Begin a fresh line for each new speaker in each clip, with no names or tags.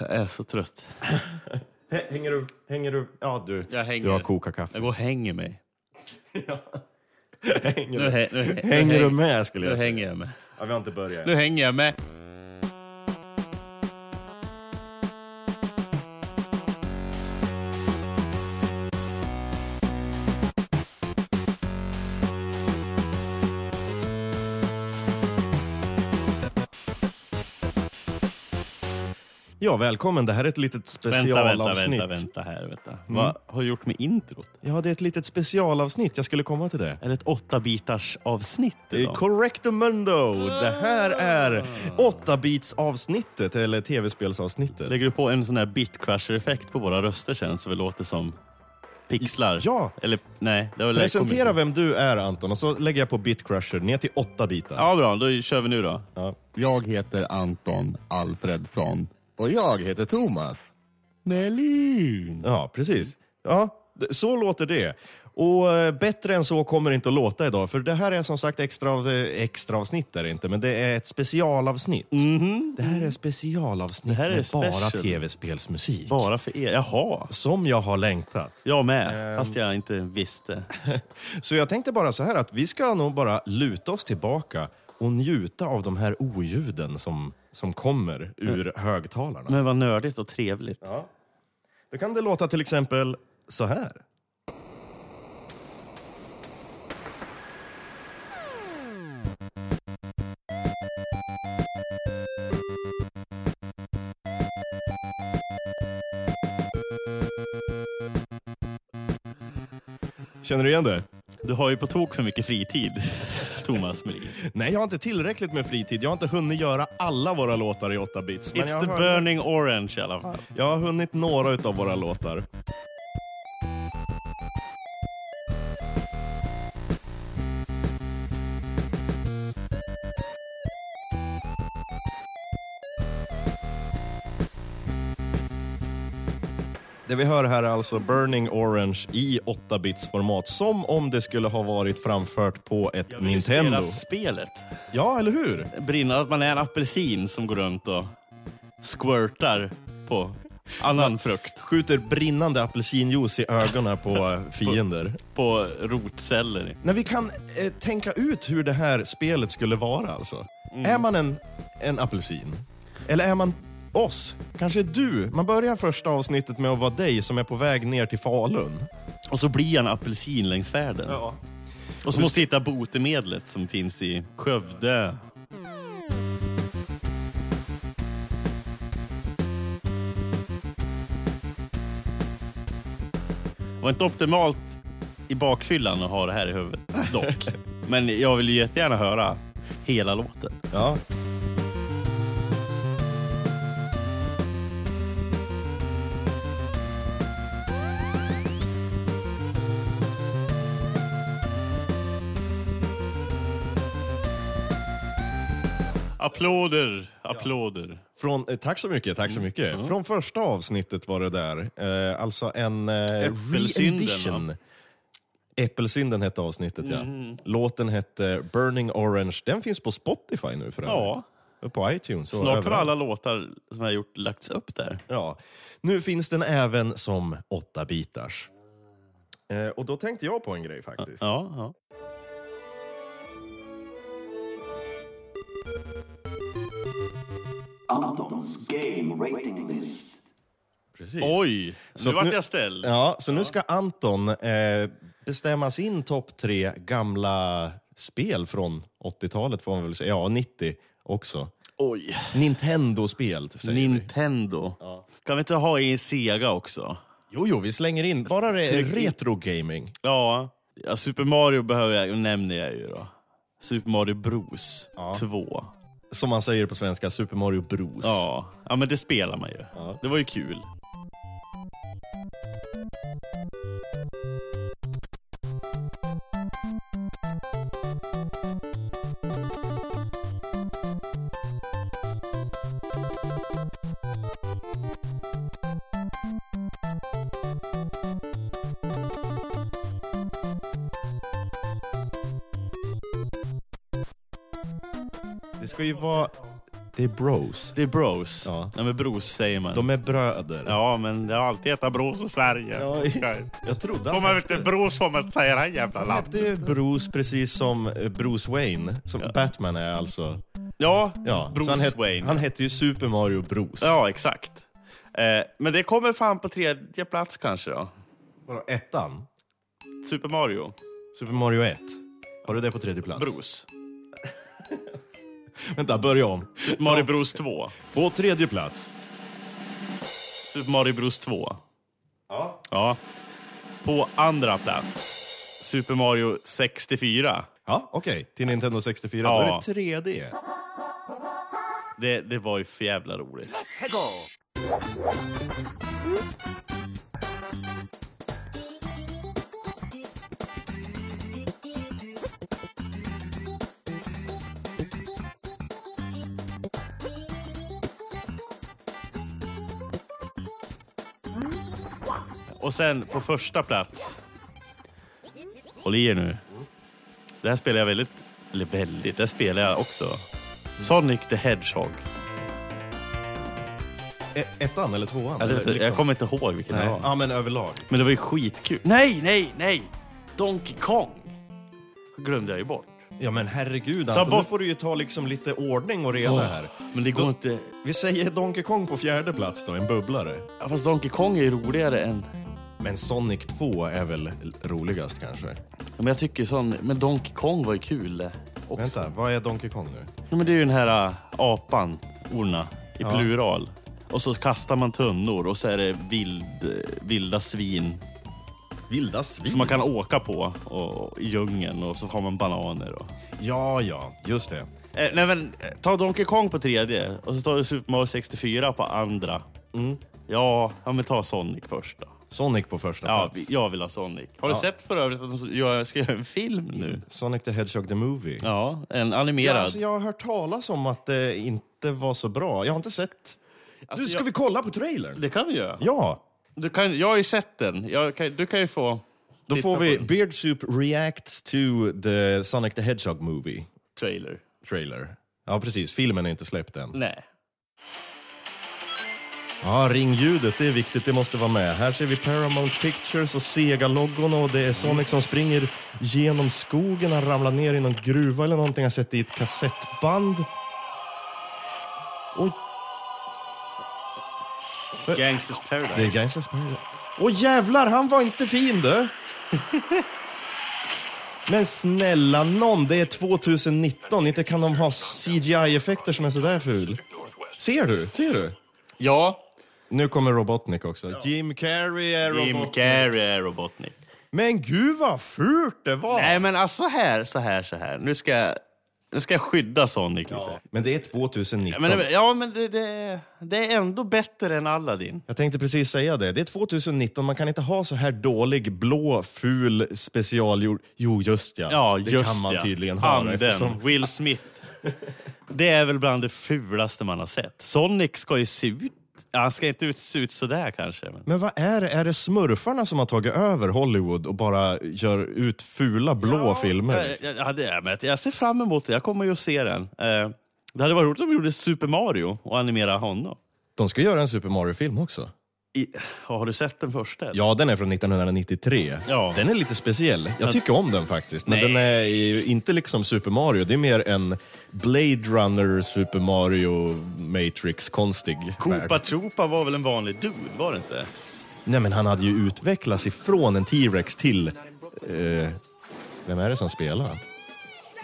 Jag är så trött.
Hänger du, hänger du, ja du,
Jag hänger.
du har kokat kaffe.
Jag går och hänger mig.
hänger,
Nu, hä- nu, hä- nu
hänger du med skulle
Nu
jag säga.
hänger jag med.
Ja, vi har inte börjat.
Nu hänger jag med.
Ja, välkommen. Det här är ett litet
Vänta, vänta,
specialavsnitt.
vänta, vänta här. Vänta. Vad har du gjort med introt?
Ja, det är ett litet specialavsnitt. Jag skulle komma till det.
Är det ett åtta bitars avsnitt idag?
Correcto Mundo. Det här är 8-bits avsnittet eller tv-spelsavsnittet.
Lägger du på en sån här bitcrusher-effekt på våra röster sen så vi låter som pixlar?
Ja.
Eller nej, det var
Presentera vem du är Anton och så lägger jag på Bitcrusher ner till 8 bitar.
Ja, bra. Då kör vi nu då.
Jag heter Anton Alfredsson och jag heter Thomas Nelin.
Ja, precis. Ja, så låter det. Och eh, bättre än så kommer det inte att låta idag, för det här är som sagt extra, av- eh, extra avsnitt är det inte, men det är ett specialavsnitt. Det här är specialavsnitt
Det här är
med bara tv-spelsmusik.
Bara för er. Jaha.
Som jag har längtat.
Jag med,
Ehm.
fast jag inte visste.
Så jag tänkte bara så här att vi ska nog bara luta oss tillbaka och njuta av de här oljuden som, som kommer ur högtalarna.
Men vad nördigt och trevligt.
Ja. Då kan det låta till exempel så här. Känner du igen det?
Du har ju på tok för mycket fritid, Thomas Melin.
Nej, jag har inte tillräckligt med fritid. Jag har inte hunnit göra alla våra låtar i 8 bits.
It's the
har,
burning orange i alla fall.
jag har hunnit några utav våra låtar. Det vi hör här är alltså Burning Orange i 8-bits format, som om det skulle ha varit framfört på ett
Jag vill
Nintendo.
spela spelet.
Ja, eller hur?
Brinner att man är en apelsin som går runt och squirtar på annan frukt.
Skjuter brinnande apelsinjuice i ögonen på fiender.
På rotceller.
När vi kan eh, tänka ut hur det här spelet skulle vara alltså. Är man en, en apelsin? Eller är man oss? Kanske du? Man börjar första avsnittet med att vara dig som är på väg ner till Falun.
Och så blir han apelsin längs färden.
Ja.
Och så måste hitta botemedlet som finns i Skövde. Det var inte optimalt i bakfyllan att ha det här i huvudet dock. Men jag vill ju jättegärna höra hela låten.
ja.
Applåder, applåder.
Från, eh, tack så mycket, tack så mycket. Från första avsnittet var det där. Eh, alltså en eh, re-edition. Äppelsynden hette avsnittet ja. Låten hette Burning Orange. Den finns på Spotify nu för
Ja.
övrigt. På iTunes.
Snart har
överallt.
alla låtar som jag gjort lagts upp där.
Ja. Nu finns den även som 8-bitars. Eh, och då tänkte jag på en grej faktiskt.
Ja, ja.
Antons Game Rating List.
Precis.
Oj,
Så
nu vart jag ställd.
Ja, så nu ska Anton eh, bestämma sin topp tre gamla spel från 80-talet får man väl säga. Ja, 90 också.
Oj.
Nintendo-spel säger vi.
Nintendo. Kan vi inte ha i Sega också?
Jo, jo, vi slänger in. Bara det är
Tryck in.
retro-gaming.
Ja. ja, Super Mario behöver jag, nämner jag ju då. Super Mario Bros
Ja.
2.
Som man säger på svenska, Super Mario Bros.
Ja. ja, men det spelar man ju.
Ja.
Det var ju kul.
Det ska ju vara Det är bros.
Det är bros.
Ja.
Nej men bros säger man.
De är bröder.
Ja, men det har alltid hetat bros i Sverige.
Ja, jag trodde
Får man inte bros får man säga det här jävla
Han
landet.
hette ju Bruce precis som eh, Bruce Wayne, som Batman är alltså.
Ja,
Ja,
Bruce
han, het,
Wayne.
han hette ju Super Mario Bruce.
Ja, exakt. Eh, men det kommer fan på tredje plats kanske då.
Vadå, ettan?
Super Mario.
Super Mario 1. Har du det på tredje plats?
Bros.
Vänta, börja om.
Super Mario Bros 2.
På tredje plats.
Super Mario Bros 2.
Ja.
Ja. På andra plats. Super Mario 64.
Ja, okej. Till Nintendo 64.
Ja.
Då är det 3D.
Det, det var ju för jävla roligt. Och sen på första plats. Håll i er nu. Det här spelar jag väldigt, eller väldigt, det här spelar jag också. Sonic the Hedgehog.
E- ettan eller tvåan?
Jag, vet,
Eller liksom-
jag kommer inte ihåg vilken
Nej.
det var.
Ja, men överlag.
Men det var ju skitkul. Nej, nej, nej! Donkey Kong glömde jag ju bort.
Ja men herregud Anton,
bort-
nu får du ju ta liksom lite ordning och reda här.
Men det går
Då-
inte...
Vi säger Donkey Kong på fjärde plats då, en bubblare.
Ja, fast Donkey Kong är ju roligare än...
Men Sonic 2 är väl roligast kanske?
Ja, Men jag tycker sån... Men Donkey Kong var ju kul också.
Vänta, vad är Donkey Kong nu?
Ja, men det är ju den här äh, apan, orna, i
Ja.
plural. Och så kastar man tunnor och så är det vild, vilda svin
Vilda svin?
som man kan åka på och, i djungeln och så har man bananer. Och.
Ja, ja, just det.
Eh, nej men, eh, ta Donkey Kong på tredje och så tar du Super Mario 64 på andra.
Mm.
Ja, ja, men ta Sonic först då.
Sonic på första
Ja,
plats.
jag vill ha Sonic. Har du
Ja.
sett för övrigt att de ska göra en film nu?
Sonic the Hedgehog the Movie.
Ja, en
Ja,
animerad.
alltså, jag har hört talas om att det inte var så bra. Jag har inte sett...
Alltså,
du, ska
jag-
vi kolla på trailern?
Det kan vi göra.
Ja!
Du kan, jag har ju sett den. Jag kan, du kan ju få
Då
titta
får
på
vi
den.
Beard Soup reacts to the Sonic the Hedgehog Movie
trailer.
trailer. Ja, precis. Filmen är inte släppt än.
Nej.
Ja, ringljudet, det är viktigt. Det måste vara med. Här ser vi Paramount Pictures och Sega-loggorna och det är Sonic som springer genom skogen. Han ramlar ner i någon gruva eller någonting. Sett det i ett kassettband. Oj,
Gangsters Paradise.
det är Gangsters Paradise. Åh jävlar, han var inte fin du! Men snälla nån, det är 2019. Inte kan de ha CGI-effekter som är sådär ful. Ser du? Ser du?
Ja,
Nu kommer Robotnik också. Jim Carrey är
Jim
Robotnik.
Carrey är Robotnik.
Men gud vad fult det var!
Nej men alltså så här, så här, så här. Nu ska nu ska jag skydda Sonic lite.
Men det är 2019.
Men, det- ja, men det, det, det är ändå bättre än Aladdin.
Jag tänkte precis säga det. Det är 2019, man kan inte ha så här dålig, blå, ful, specialgjord... Jo, just ja.
Ja,
det
just
kan man
ja.
tydligen ha.
Anden,
Eftersom...
Will Smith. Det är väl bland det fulaste man har sett. Sonic ska ju se ut... ja, Han ska inte ut, se ut sådär kanske. Men...
Men vad är det? Är det smurfarna som har tagit över Hollywood och bara gör ut fula, blå filmer?
Jag, jag, hade, men jag ser fram emot det. Jag kommer ju att se den. Eh, det hade varit roligt om de gjorde Super Mario och animera honom.
De ska göra en Super Mario-film också.
I, har du sett den första? eller?
Ja, den är från 1993.
Ja.
Den är lite speciell. Jag tycker om den faktiskt. Men
Nej.
den är ju inte liksom Super Mario. Det är mer en Blade Runner, Super Mario, Matrix-konstig.
Koopa Troopa var väl en vanlig dude, var det inte?
Nej, men han hade ju utvecklats ifrån en T-Rex till... Eh, vem är det som spelar?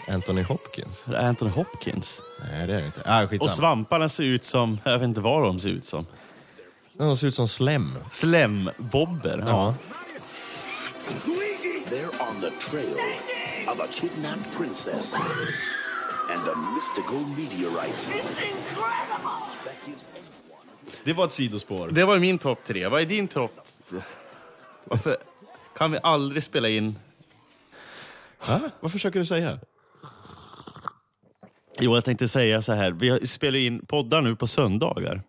Anthony Hopkins?
Anthony Hopkins.
Nej, det är det inte. Ah,
Och
skitsamma.
svamparna ser ut som, jag vet inte vad de ser ut som.
De ser ut som slem.
Slembobber.
Ja.
They're on the trail of a kidnapped princess and a mystical meteorite. That gives
Det var ett sidospår.
Det var min topp tre. Vad är din topp? Varför kan vi aldrig spela in...
Ha? Vad försöker du säga?
Jo, jag tänkte säga så här. Vi spelar in poddar nu på söndagar.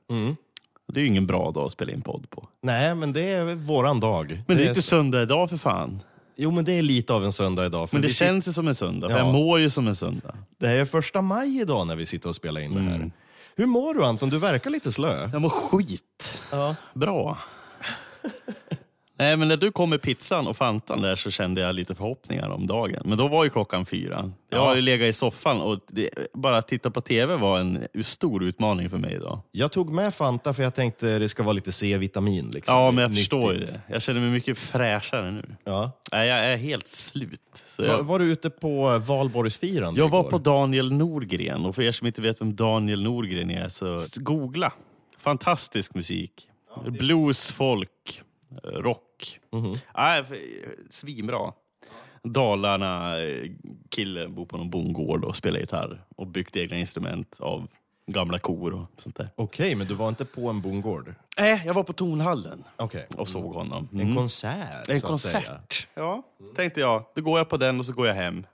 Det är ju ingen bra dag att spela in podd på.
Nej, men det är våran dag.
Men det är
är
inte söndag idag för fan.
Jo, men det är lite av en söndag idag.
Men det
vi
känns ju som en söndag. För
Ja.
jag mår ju som en söndag.
Det är första maj idag när vi sitter och spelar in det här. Hur mår du Anton? Du verkar lite slö.
Jag mår skit.
Ja.
Bra. Nej, men när du kom med pizzan och Fantan där så kände jag lite förhoppningar om dagen. Men då var ju klockan fyra. Jag
Ja.
har ju legat i soffan och det, bara att titta på TV var en stor utmaning för mig idag.
Jag tog med Fanta för jag tänkte det ska vara lite C-vitamin. Liksom.
Ja, men jag
Nyttigt.
förstår ju det. Jag känner mig mycket fräschare nu.
Ja.
Nej, jag är helt slut. Så
Var,
jag,
var du ute på valborgsfirande
jag var
igår?
på Daniel Norgren och för er som inte vet vem Daniel Norgren är så googla. Fantastisk musik. Blues, folk, rock.
Mhm.
Nej, f- svinbra. Dalarna, eh, kille bor på någon bondgård och spelar gitarr och byggt egna instrument av gamla kor och sånt där.
Okej, men du var inte på en bondgård?
Nej, jag var på Tornhallen
Okej.
och såg honom.
En
Mm.
konsert,
En
att säga.
konsert. Ja, tänkte jag. Då går jag på den och så går jag hem.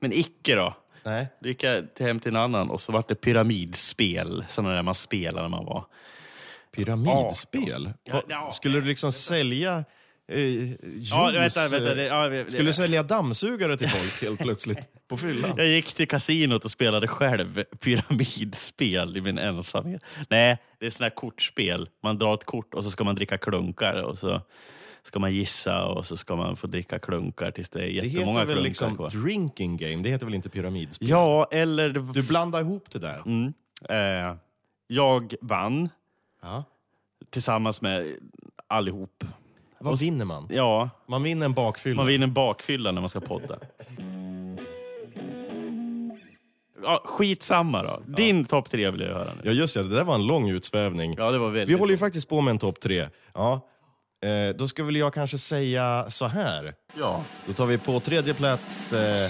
Men icke då.
Nej.
Då gick jag hem till en annan och så var det pyramidspel, sådana där man spelade när man var.
Pyramidspel?
Ja, ja.
Skulle du liksom sälja eh, juice?
Ja, vänta, vänta. Det, ja, det,
Skulle du sälja dammsugare till folk helt plötsligt på fyllan?
Jag gick till kasinot och spelade själv pyramidspel i min ensamhet. Nej, det är såna här kortspel. Man drar ett kort och så ska man dricka klunkar och så ska man gissa och så ska man få dricka klunkar tills det är
Det
jättemånga
heter väl
klunkar
liksom
kvar.
drinking game? Det heter väl inte pyramidspel?
Ja, eller... det-
Du blandar ihop det där?
Mm. Eh, jag vann
Ja.
tillsammans med allihop.
Vad vinner man?
Ja,
Man vinner en bakfylla.
man vinner en bakfylla när man ska podda. Ja, skitsamma då. Din topp tre vill jag höra nu.
Ja just det, det där var en lång utsvävning.
Ja, det var väldigt
Vi håller ju faktiskt på med en topp tre. Ja. Eh, då ska väl jag kanske säga så här.
Ja.
Då tar vi på tredje plats eh,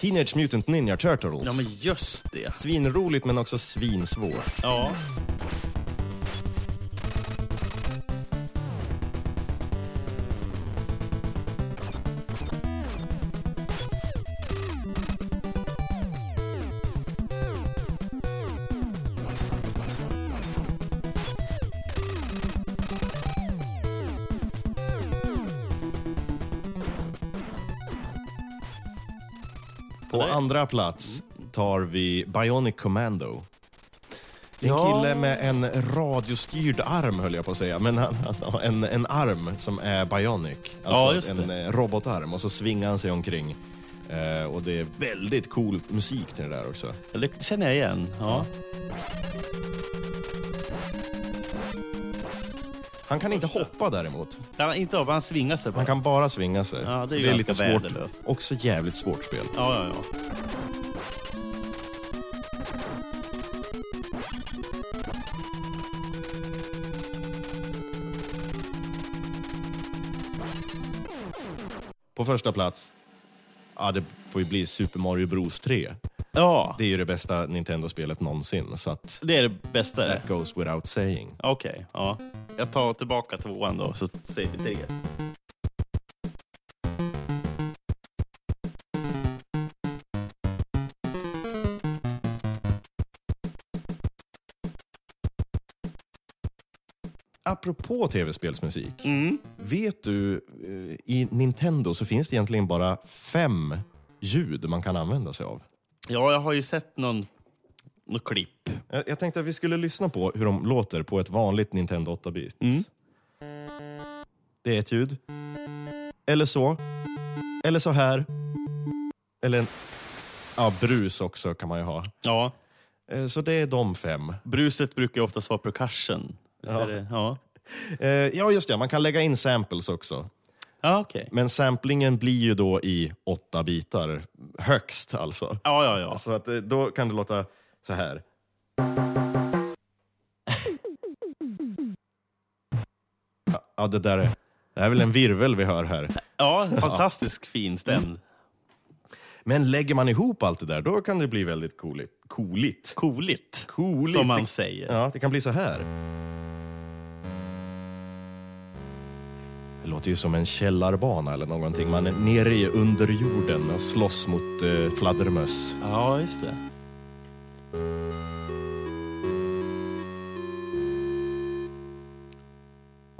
Teenage Mutant Ninja Turtles.
ja, men just det.
Svinroligt men också svinsvårt.
Ja.
På
det-
andra plats tar vi Bionic Commando. En
Ja.
kille med en radiostyrd arm höll jag på att säga, men han, han en, en arm som är Bionic. Alltså
Ja,
en eh, robotarm och så svingar han sig omkring. Eh, och det är väldigt cool musik till det där också.
Det känner jag igen. Ja.
Han kan inte hoppa däremot.
Ja, inte av, han svingar sig bara.
Han kan bara svinga sig.
Ja, det är
Så
ju
det är lite svårt.
värdelöst.
Också jävligt svårt spel.
Ja, ja, ja.
På första plats, ja det får ju bli Super Mario Bros 3.
Ja,
Det är ju det bästa Nintendo-spelet någonsin, så att
det är det bästa.
that goes without saying.
Okej, ja. Jag tar tillbaka tvåan då, så säger vi tre.
Apropå tv-spelsmusik,
Mm.
vet du, eh, i Nintendo så finns det egentligen bara fem ljud man kan använda sig av.
Ja, jag har ju sett någon, någon klipp.
Jag, jag tänkte att vi skulle lyssna på hur de låter på ett vanligt Nintendo 8-bit.
Mm.
Det är ett ljud. Eller så. Eller så här. Eller en... Ja, brus också kan man ju ha.
Ja,
Eh, Så det är de fem.
bruset brukar ju oftast vara percussion.
Ja.
Ja,
Eh, Ja, just det. Man kan lägga in samples också.
ja okej.
Men samplingen blir ju då i åtta bitar. Högst alltså.
Ja, ja, ja.
Så att eh, då kan det låta så här. Ja, det där är, det är väl en virvel vi hör här.
Ja, fantastisk fin stämd.
Men lägger man ihop allt det där, då kan det bli väldigt cooligt. Cooligt.
Cooligt,
Cooligt.
som man säger.
Ja, det kan bli så här. Det låter ju som en källarbana eller någonting. Man är nere i underjorden och slåss mot eh, fladdermöss.
Ja, just det.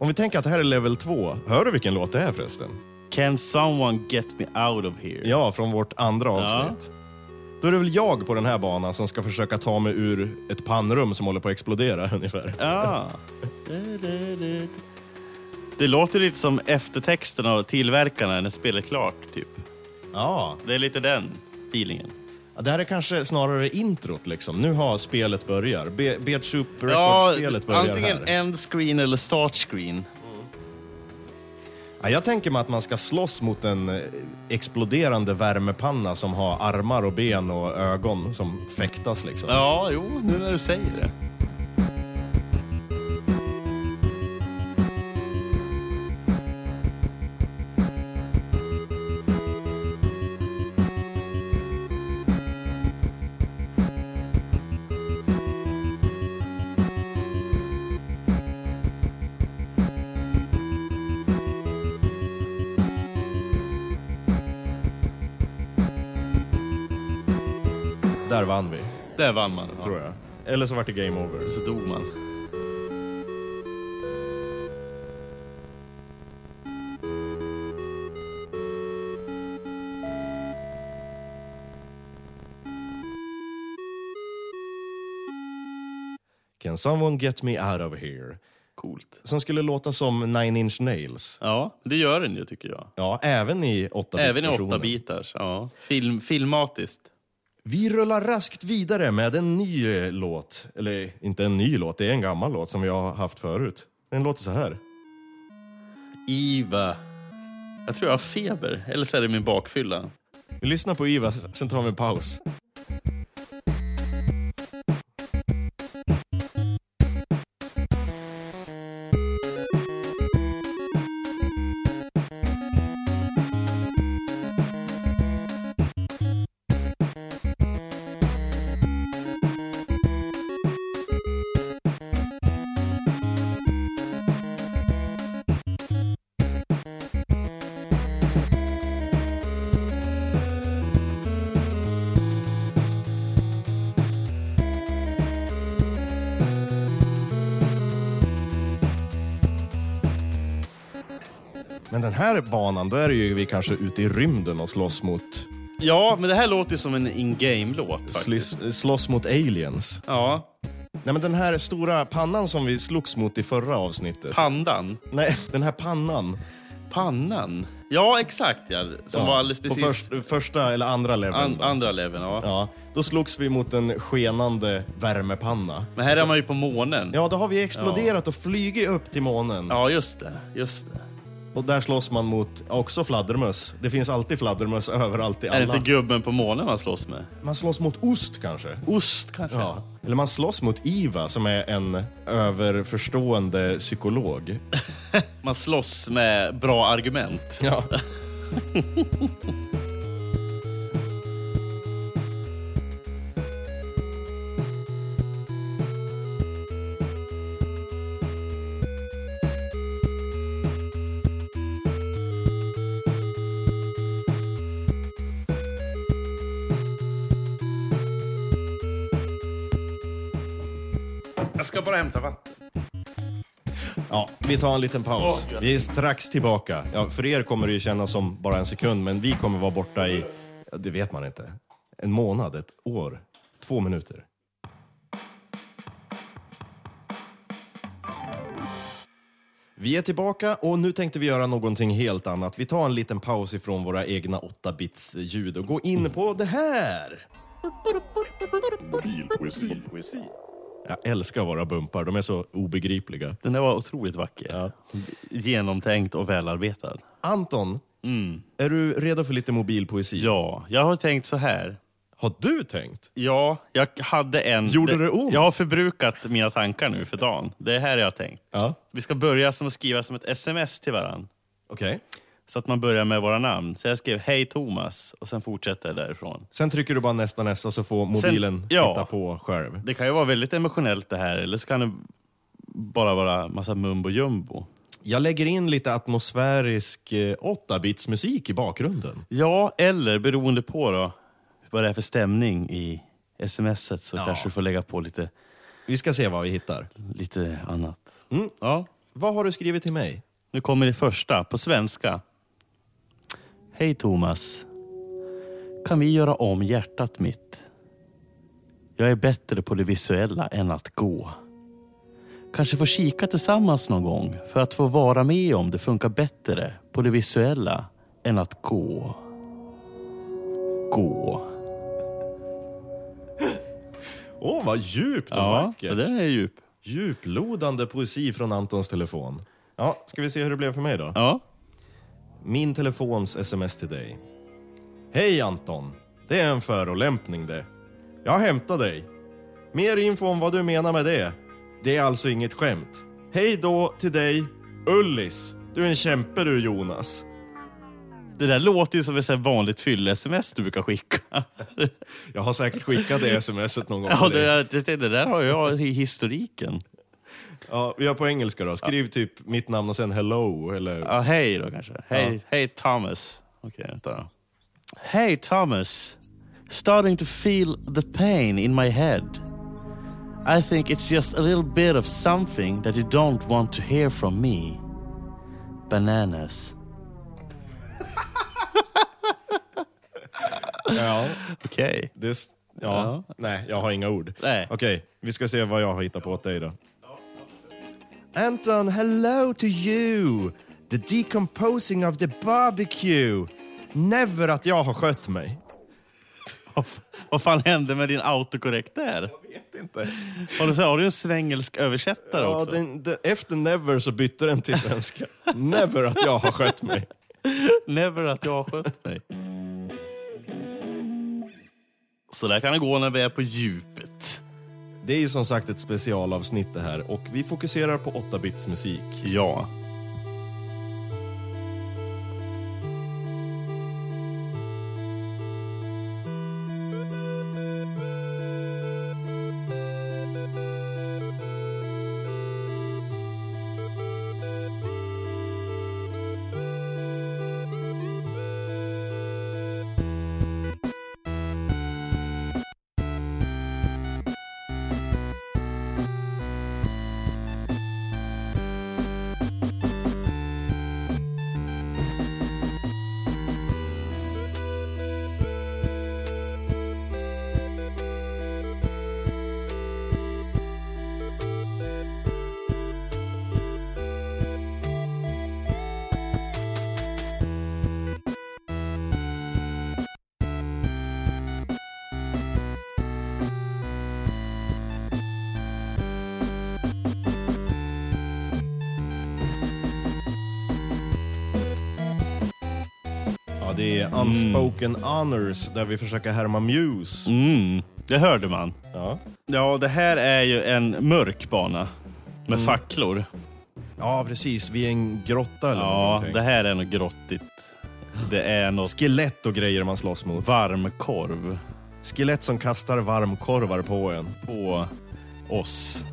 Om vi tänker att det här är level 2, hör du vilken låt det är förresten?
Can someone get me out of here?
Ja, från vårt andra avsnitt. Då är det väl jag på den här banan som ska försöka ta mig ur ett pannrum som håller på att explodera ungefär.
Ja. Det låter lite som eftertexten av tillverkarna när spelet är klart, typ.
Ja,
Det är lite den feelingen.
Ja, det här är kanske snarare introt liksom. Nu har spelet börjat. Be- Beat Soup
Ja,
Records-spelet börjar
antingen
här.
end screen eller start screen.
Ja, jag tänker mig att man ska slåss mot en eh, exploderande värmepanna som har armar och ben och ögon som fäktas liksom.
Ja, jo, nu när du säger det.
Där vann vi,
Där vann man,
tror jag. Eller så vart det game over.
Så dog man.
Can someone get me out of here?
Coolt.
Som skulle låta som Nine Inch Nails.
Ja, det gör den ju tycker jag.
Ja, även i 8
Även i åtta bitars. Ja. Film, filmatiskt.
Vi rullar raskt vidare med en ny eh, låt. Eller inte en ny låt, det är en gammal låt som vi har haft förut. Den låter så här.
Iva. Jag tror jag har feber, eller så är det min bakfylla.
Vi lyssnar på Iva, sen tar vi en paus. Den här banan, då är det ju vi kanske ute i rymden och slåss mot,
Ja, men det här låter ju som en in-game-låt faktiskt.
slåss, mot aliens.
Ja,
Nej men den här stora pannan som vi slogs mot i förra avsnittet.
pandan.
Nej, den här pannan.
Pannan. Ja, exakt ja. Som
Ja,
var alldeles
På
precis
först, första eller andra leveln.
an, andra leveln. Ja.
Ja, då slogs vi mot en skenande värmepanna.
Men här är man ju på månen.
Ja, då har vi exploderat och flugit upp till månen.
Ja, just det. Just det.
Och där slåss man mot också fladdermöss. Det finns alltid fladdermöss överallt i
Är det
alla.
inte gubben på månen man slåss med?
Man slåss mot ost kanske?
Ost kanske?
Ja. Eller man slåss mot Iva som är en överförstående psykolog.
Man slåss med bra argument.
Ja.
Jag ska bara hämta vatten.
ja, vi tar en liten paus.
Åh,
vi är strax tillbaka. Ja, för er kommer det ju kännas som bara en sekund, men vi kommer vara borta i, ja, det vet man inte, en månad, ett år, två minuter. Vi är tillbaka och nu tänkte vi göra någonting helt annat. Vi tar en liten paus ifrån våra egna 8-bits ljud och går in på det här. Jag älskar våra bumpar, de är så obegripliga.
Den där var otroligt vacker. Genomtänkt och välarbetad.
Anton, är du redo för lite mobilpoesi?
Ja, jag har tänkt så här.
Har du tänkt?
Ja, jag hade en...
Gjorde det ont?
Jag har förbrukat mina tankar nu för dagen. Det är här jag har tänkt.
Ja.
Vi ska börja som att skriva som ett sms till varandra.
Okej.
Så att man börjar med våra namn. Så jag skrev hej Thomas och sen fortsätter jag därifrån.
Sen trycker du bara nästa nästa så får mobilen
ja.
hitta på själv.
Det kan ju vara väldigt emotionellt det här, eller så kan det bara vara massa mumbo jumbo.
Jag lägger in lite atmosfärisk eh, 8-bits musik i bakgrunden.
Ja, eller beroende på då vad det är för stämning i smset så
Ja.
kanske du får lägga på lite,
Vi ska se vad vi hittar.
lite annat.
Mm.
Ja,
Vad har du skrivit till mig?
nu kommer det första på svenska. Hej Thomas. kan vi göra om hjärtat mitt. Jag är bättre på det visuella än att gå. Kanske få kika tillsammans någon gång för att få vara med om det funkar bättre på det visuella än att gå. Gå.
Åh, vad djupt och
Ja,
vackert.
det där är djup.
Djuplodande poesi från Antons telefon. Ja, ska vi se hur det blev för mig då?
Ja.
Min telefons sms till dig. Hej Anton! Det är en förolämpning det. Jag hämtar dig. Mer info om vad du menar med det. Det är alltså inget skämt. Hej då till dig, Ullis. Du är en kämpe du Jonas.
Det där låter ju som ett vanligt fyll-sms du brukar skicka.
Jag har säkert skickat det smset någon gång
Ja, det, det, det där har jag i historiken.
Ja, vi har på engelska då. Skriv typ mitt namn och sen hello eller...
Ja, hej då kanske. Hej,
Ja.
hej Thomas. Okej, vänta. Hej Thomas. Starting to feel the pain in my head. I think it's just a little bit of something that you don't want to hear from me. Bananas.
Ja,
Okej.
det... s- Ja, nej, jag har inga ord.
Nej.
Okej, vi ska se vad jag har hittat på åt dig då. Anton, hello to you! The decomposing of the barbecue! Never att jag har skött mig.
Vad fan hände med din autokorrekt där?
Vet inte.
Har du, har du en svengelsk översättare
Ja,
också?
den, den, efter never så bytte den till svenska. never att jag har skött mig.
Never att jag har skött mig. Så där kan det gå när vi är på djupet.
Det är ju som sagt ett specialavsnitt det här och vi fokuserar på 8-bits musik.
Ja.
Det är Unspoken Honors där vi försöker härma Muse.
Mm, det hörde man.
Ja.
Ja, det här är ju en mörk bana med facklor.
ja, precis. Vi är en grotta eller
Ja,
någonting.
det här är något grottigt. Det är något
Skelett och grejer man slåss mot.
varmkorv
Skelett som kastar varmkorvar på en.
på oss.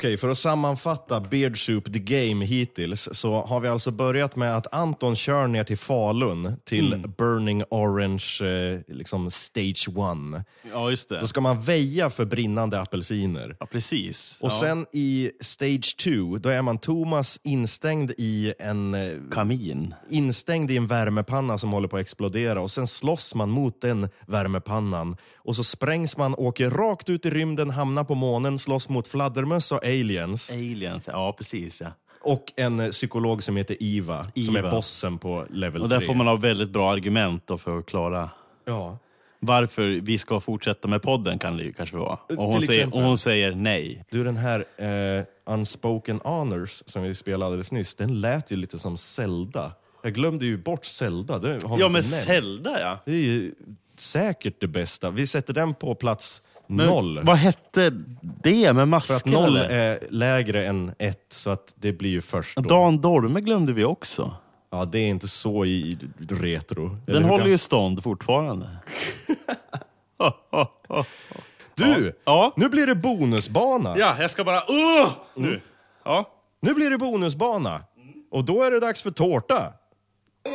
Okej, för att sammanfatta Beard Soup The Game hittills så har vi alltså börjat med att Anton kör ner till Falun till
Mm.
Burning Orange, eh, liksom Stage 1.
Ja, just det.
Då ska man väja för brinnande apelsiner.
Ja, precis.
Och
ja.
sen i Stage 2, då är man Thomas instängd i en eh,
Kamin.
instängd i en värmepanna som håller på att explodera och sen slåss man mot den värmepannan och så sprängs man, åker rakt ut i rymden, hamnar på månen, slåss mot fladdermöss och aliens
Aliens. Ja, precis. Ja.
och en eh, psykolog som heter Iva, som är
Iva.
bossen på level
Och
3.
där får man ha väldigt bra argument då för att klara
Ja.
varför vi ska fortsätta med podden kan det ju kanske vara. Och hon, säger, och hon säger nej.
Du, den här eh, Unspoken Honors som vi spelade alldeles nyss, den lät ju lite som Zelda. Jag glömde ju bort Zelda. Det har
Ja, men
nämnt.
Zelda ja.
Det är ju säkert det bästa. Vi sätter den på plats
Men
noll.
Vad hette det med
För
masken?
att noll
eller?
är lägre än ett, så att det blir ju först då.
Dan Dorme glömde vi också.
Ja, det är inte så i retro. Eller
Den
hur
håller ju stånd fortfarande.
Du!
Ja.
Nu blir det bonusbana!
Ja, jag ska bara... Uh! Nu. Ja.
Nu blir det bonusbana! Och då är det dags för tårta. Jag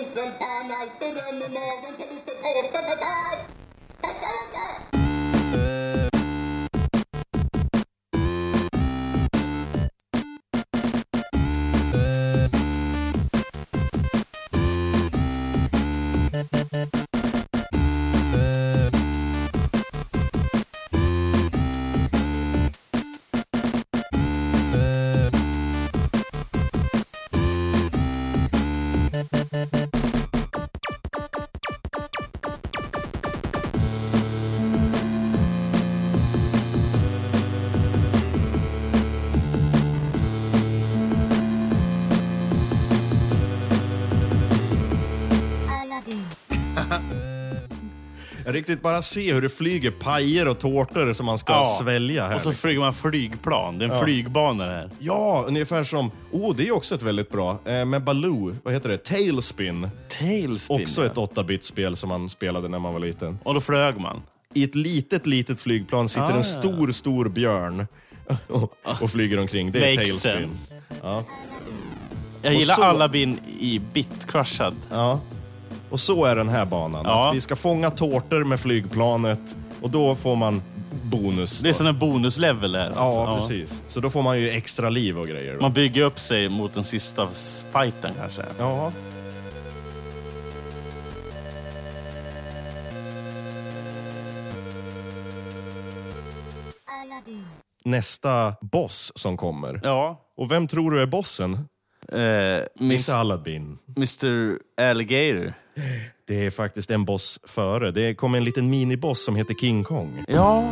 riktigt bara se hur det flyger pajer och tårtor som man ska
Ja.
svälja här.
Och så
liksom.
flyger man flygplan. Det är en flygbana här.
Ja, ungefär som... Oh, det är också ett väldigt bra. Eh, med Baloo, vad heter det? Tailspin.
Tailspin.
Också
ja.
ett 8-bit-spel som man spelade när man var liten.
Och då flög man.
I ett litet, litet flygplan sitter
Ah,
en
ja.
stor, stor björn och, och flyger omkring. Det är
Makes
Tailspin. Ja.
Jag gillar
så-
alla bin i Bit-crushad.
Ja. Och så är den här banan.
Ja.
Att vi ska fånga tårtor med flygplanet och då får man bonus.
Det är som en bonuslevel här.
Ja,
alltså.
precis. Så då får man ju extra liv och grejer. då.
Man bygger upp sig mot den sista fighten kanske.
Ja. Nästa boss som kommer.
Ja.
Och vem tror du är bossen?
Eh, miss,
Inte Aladdin.
Mr Alligator.
Det är faktiskt en boss före. Det kommer en liten miniboss som heter King Kong.
Ja.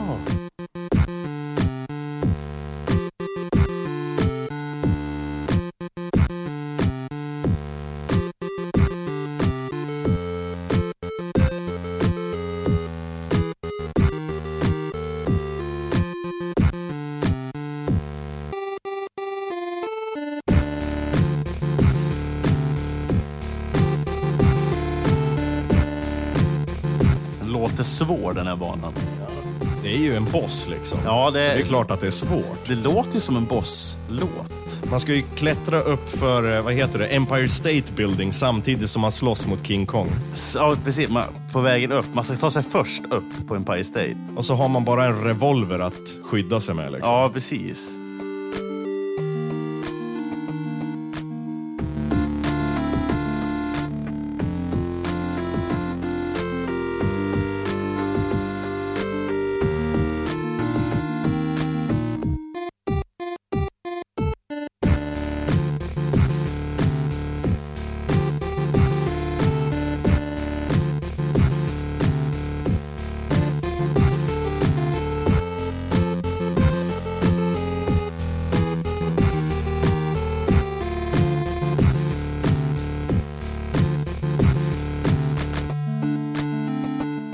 Boss liksom.
Ja,
Så det
det,
är klart att det är svårt.
det låter ju som en bosslåt.
Man ska ju klättra upp för, eh, vad heter det, Empire State Building samtidigt som man slåss mot King Kong.
Ja, precis. Man, på vägen upp. Man ska ta sig först upp på Empire State.
Och så har man bara en revolver att skydda sig med. Liksom.
Ja, precis.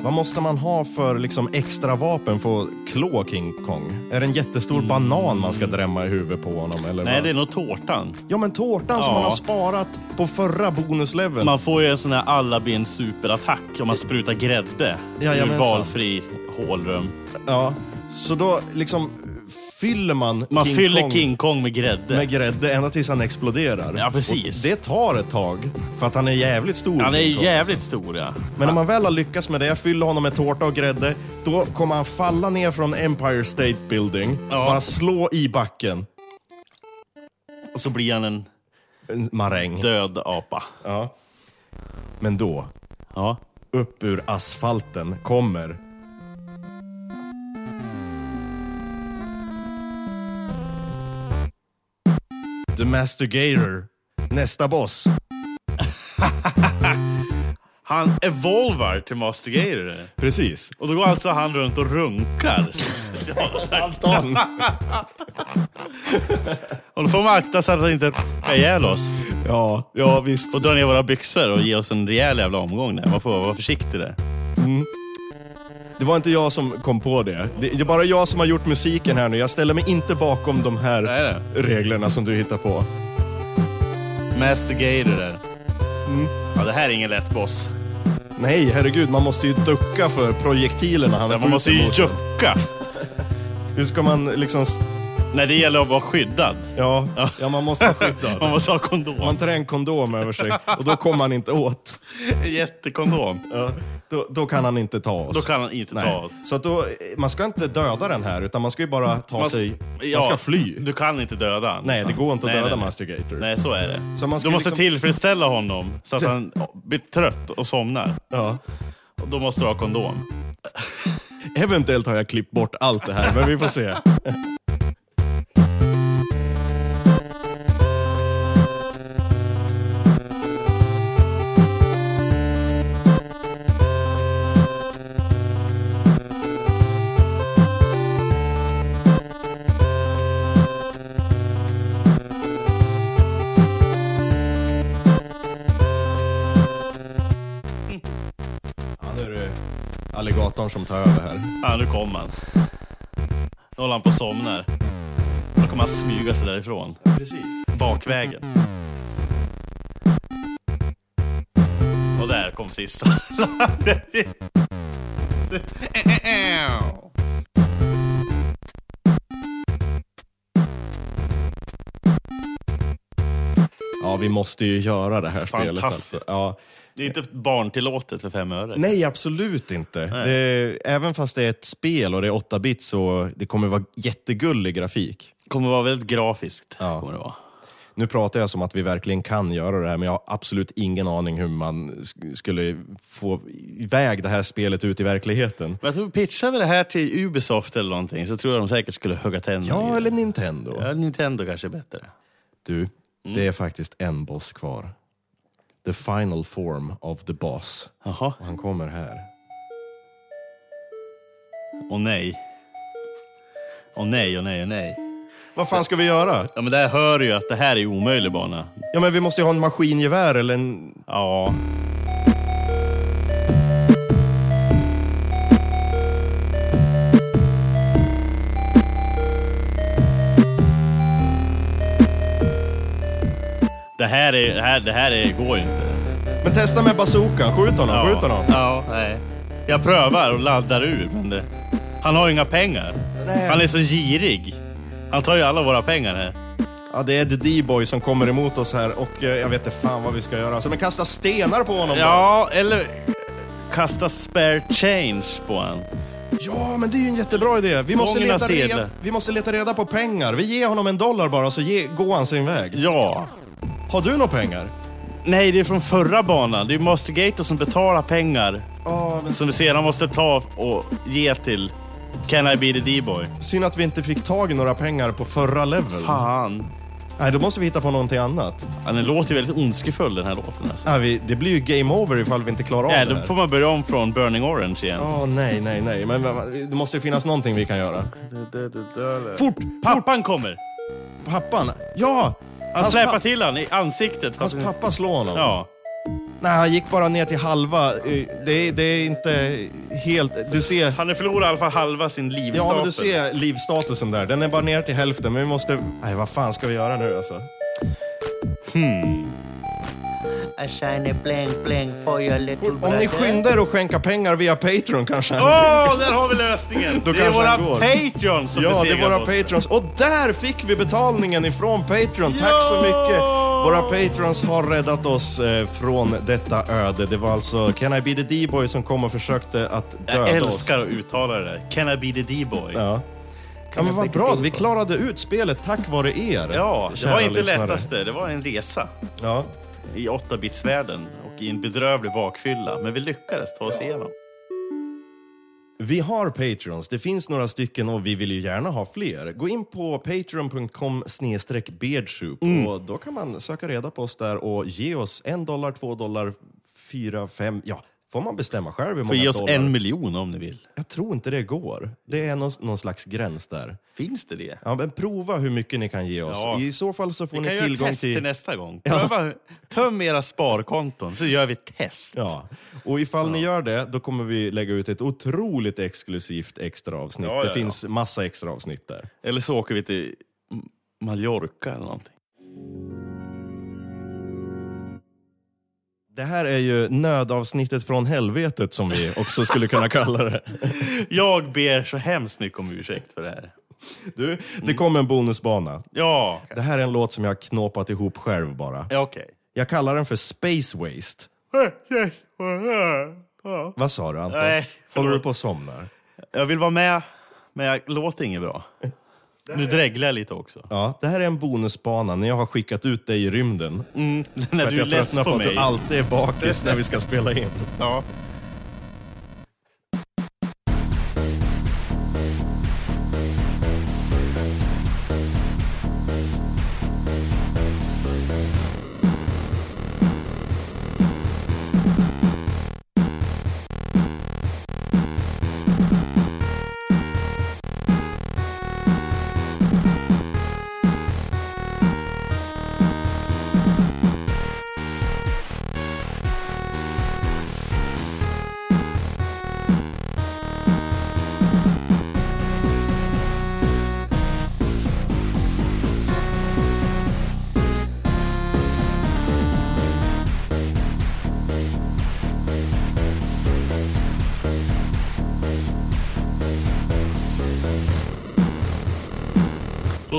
Vad måste man ha för liksom, extra vapen för att klå King Kong? Är det en jättestor banan man ska drämma i huvudet på honom? Eller
Nej,
vad?
det är nog tårtan.
Ja, men tårtan som
Ja.
man har sparat på förra bonusleveln.
Man får ju en sån här Aladdin superattack om man sprutar grädde ur
Jajamensan.
valfri hålrum.
Ja, så då liksom fyller man,
Man
King
fyller
Kong
King Kong med grädde.
med grädde ända tills han exploderar.
Ja, precis.
Och det tar ett tag, för att han är jävligt stor.
Han är
King
ju
Kong.
jävligt stor ja.
Men när man väl har lyckats med det, fylla honom med tårta och grädde, då kommer han falla ner från Empire State Building,
Ja.
bara slå i backen.
Och så blir han en
En maräng.
död apa.
Men då,
Ja.
upp ur asfalten kommer The Master Gator. Nästa boss.
Han evolvar till Master Gator.
Precis.
Och då går alltså han runt och runkar.
Anton.
och då får man akta så att han inte är ihjäl oss.
Ja, ja visst.
Och dra ner våra byxor och ge oss en rejäl jävla omgång där. Man får vara försiktig där.
Det var inte jag som kom på det. Det är bara jag som har gjort musiken här nu. Jag ställer mig inte bakom de här
det?
reglerna som du hittar på.
Master Gator där. Ja, det här är ingen lätt boss.
Nej, herregud, man måste ju ducka för projektilerna han
Man måste ju jucka.
Hur ska man liksom...
Nej, det gäller att vara skyddad.
Ja, ja man måste vara skyddad.
Man måste ha kondom.
Man tar en kondom över sig och då kommer han inte åt.
Jättekondom.
Ja, då, då kan han inte ta oss.
Då kan han inte
Nej.
ta oss.
Så då, man ska inte döda den här, utan man ska ju bara ta
Man-
sig...
Ja,
Man ska fly.
Du kan inte döda han.
Nej, det går inte att
Nej,
döda
nej, nej.
Master Gator.
Nej, så är det.
Så man
du måste
liksom-
tillfredsställa honom så att han blir trött och somnar.
Ja.
Och då måste du ha kondom.
Eventuellt har jag klippt bort allt det här, men vi får se. alligatorn som tar över här.
Ja, nu kommer han. Nu håller han på att somna. Då kommer han smyga sig därifrån.
Precis.
Bakvägen. Och där kom sista.
vi måste ju göra det här spelet. Alltså. Ja.
Det är inte barntillåtet för fem öre.
Nej, absolut inte. Det, även fast det är ett spel och det är 8 bit så det kommer vara jättegullig grafik.
kommer vara väldigt grafiskt.
Ja.
Kommer det vara.
Nu pratar jag som att vi verkligen kan göra det här, men jag har absolut ingen aning hur man sk- skulle få iväg det här spelet ut i verkligheten.
Men jag tror pitchar vi det här till Ubisoft eller någonting så tror jag de säkert skulle hugga tänderna
Ja,
det.
eller Nintendo.
Ja, Nintendo kanske är bättre.
Du, det är faktiskt en boss kvar. The final form of the boss.
Jaha.
Och han kommer här.
Och nej. Och nej, och nej, och nej.
Vad fan ska vi göra?
Ja, men där hör ju att det här är omöjlig bana.
Ja, men vi måste ju ha en maskingevär eller en...
Ja. Det här, är, det här, det här är, går ju inte.
Men testa med bazookan. Skjut honom, skjut honom.
Ja, nej. Jag prövar och laddar ur, men det, han har ju inga pengar. Han är så girig. Han tar ju alla våra pengar här.
Ja, det är The D-boy som kommer emot oss här och eh, jag vet inte fan vad vi ska göra. Så men kasta stenar på honom då.
Ja, eller kasta spare change på honom.
Ja, men det är ju en jättebra idé. Vi måste,
Många
leta reda, vi måste leta reda på pengar. Vi ger honom en dollar bara så ge, går han sin väg.
Ja.
Har du några pengar?
Nej, det är från förra banan. Det är Master Gator som betalar pengar
Ja, men
som vi sedan måste ta och ge till Can I be the D-boy?
synd att vi inte fick tag i några pengar på förra level.
Fan.
Nej, då måste vi hitta på någonting annat.
Ja, den låter väldigt ondskefull den här låten. Alltså.
Ja, vi, det blir ju game over ifall vi inte klarar av
Ja,
det
då
här.
får man börja om från Burning Orange igen.
Åh, nej, nej, nej. Men det måste ju finnas någonting vi kan göra. Fort!
Pappan kommer!
Pappan! Ja!
Han
Hans
släpar
papp-
till han i ansiktet.
Hans pappa slår honom.
Ja.
Nej, han gick bara ner till halva. Eh, Det, är- det är inte helt... Du ser...
Han har förlorat i alla fall halva sin
Ja,
livstapel.
men du ser livstatusen där. Den är bara ner till hälften, men vi måste... Nej, vad fan ska vi göra nu alltså?
A shiny bling bling for your little
Om ni skyndar er att skänka pengar via Patreon kanske
Åh, där har vi lösningen!
Då
det är våra. Patreons som
Ja, det är våra
oss.
Patrons. Och där fick vi betalningen ifrån Patreon. Tack så mycket. Våra Patrons har räddat oss eh, från detta öde. Det var alltså Can I Be The D-Boy som kom och försökte att döda
Jag
oss.
älskar att uttala det där. Can I be the D-boy?
Ja. Ja, men vad bra. Vi klarade ut spelet tack vare er.
Ja, det var inte
lyssnare.
lättaste. Det var en resa
Ja.
I 8-bitsvärlden och i en bedrövlig bakfylla. Men vi lyckades ta oss igenom.
Vi har Patrons, det finns några stycken och vi vill ju gärna ha fler. Gå in på patreon.com beardsoup
Mm.
och då kan man söka reda på oss där och ge oss en dollar, två dollar, fyra, fem, ja, får man bestämma själv hur
Får
många
ge oss
dollar.
en miljon om ni vill.
Jag tror inte det går. Det är någon, någon slags gräns där.
Finns det det?
Ja, men prova hur mycket ni kan ge oss.
Ja.
I så fall så får
Vi
ni
kan göra ett
tillgång
test till...
till...
nästa gång. Pröva, töm era sparkonton så gör vi ett test.
Ja. Och ifall ni gör det, då kommer vi lägga ut ett otroligt exklusivt extra avsnitt.
Ja, ja,
det
ja.
finns massa extra avsnitt där.
Eller så åker vi till Mallorca eller någonting.
Det här är ju nödavsnittet från helvetet som vi också skulle kunna kalla det.
Jag ber så hemskt mycket om ursäkt för det här.
Du, det kommer en bonusbana.
Ja,
Det här är en låt som jag har knåpat ihop själv bara.
ja okej.
Jag kallar den för Space Waste. Vad sa du Anton?
Nej,
Håller du på att somna?
Jag vill vara med, men jag låter inget bra. Nu dreglar jag lite också.
Ja, det här är en bonusbana när jag har skickat ut dig i rymden.
När
För att
du är
jag
less
tröttnar
på
på att
mig.
du alltid är bakis när vi ska spela in.
Ja.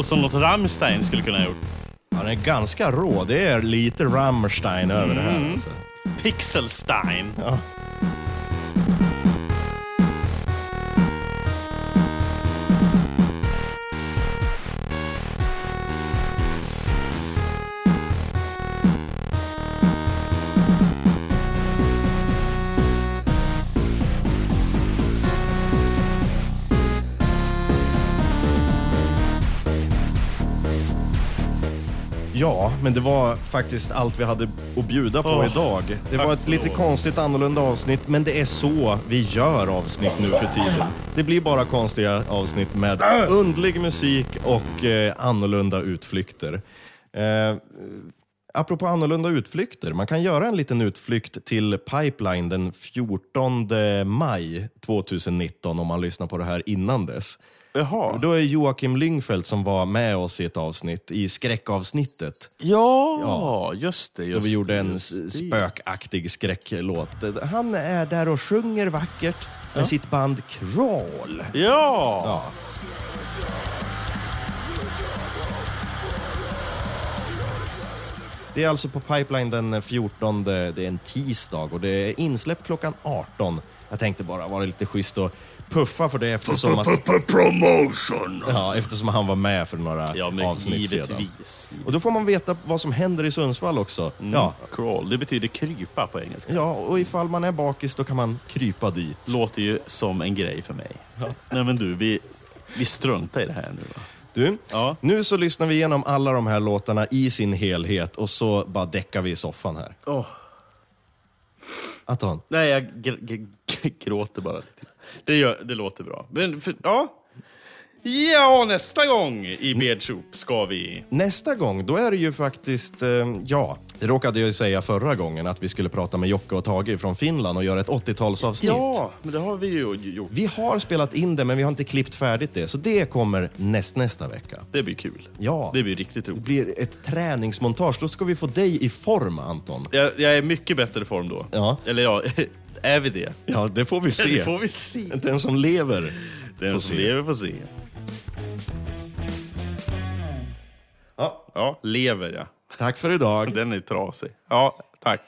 Låter som något Rammstein skulle kunna ha gjort.
Han är ganska rå. Det är lite Rammstein över det här. Alltså.
Pixelstein.
Ja. Ja, men det var faktiskt allt vi hade att bjuda på
Åh,
idag. Det var ett lite konstigt annorlunda avsnitt, men det är så vi gör avsnitt nu för tiden. Det blir bara konstiga avsnitt med undlig musik och eh, annorlunda utflykter. Eh, apropå annorlunda utflykter, man kan göra en liten utflykt till Pipeline den 14 maj 2019 om man lyssnar på det här innan dess.
Jaha.
Då är Joakim Lyngfeldt som var med oss i ett avsnitt, i skräckavsnittet.
Ja, just det. Just
Då vi gjorde en
det.
spökaktig skräcklåt. Han är där och sjunger vackert med sitt band Crawl.
Ja!
Ja. Det är alltså på Pipeline den 14, det är en tisdag och det är insläpp klockan 18. Jag tänkte bara vara lite schysst och puffa för det eftersom att...
Promotion!
Ja, eftersom han var med för några
Ja, men
avsnitt sedan.
givetvis.
Och då får man veta vad som händer i Sundsvall också. Ja.
Crawl, det betyder krypa på engelska.
ja, och ifall man är bakis då kan man krypa dit.
Låter ju som en grej för mig. Nej men du, vi, vi struntar i det här nu va?
Du,
Ja.
nu så lyssnar vi igenom alla de här låtarna i sin helhet och så bara däckar vi i soffan här.
Åh.
Anton,
Nej, jag gr gr gr gråter bara. Det, gör, det låter bra. Men för, ja. Ja, nästa gång i Beardsoup ska vi...
nästa gång då är det ju faktiskt, eh, ja, det råkade jag ju säga förra gången att vi skulle prata med Jocke och Tage från Finland och göra ett 80-talsavsnitt.
Ja, men det har vi ju gjort.
Vi har spelat in det men vi har inte klippt färdigt det, så det kommer näst, nästa vecka.
Det blir kul.
Ja.
Det blir riktigt
Det
roligt.
blir ett träningsmontage, då ska vi få dig i form Anton.
Jag, jag är mycket bättre form då.
Ja.
Eller ja, är vi det?
Ja, det får vi se.
Det får vi se.
Den som lever
Den
får
som
se.
lever får se.
Ja,
Ja, lever ja.
tack för idag.
Den är trasig. Ja, tack.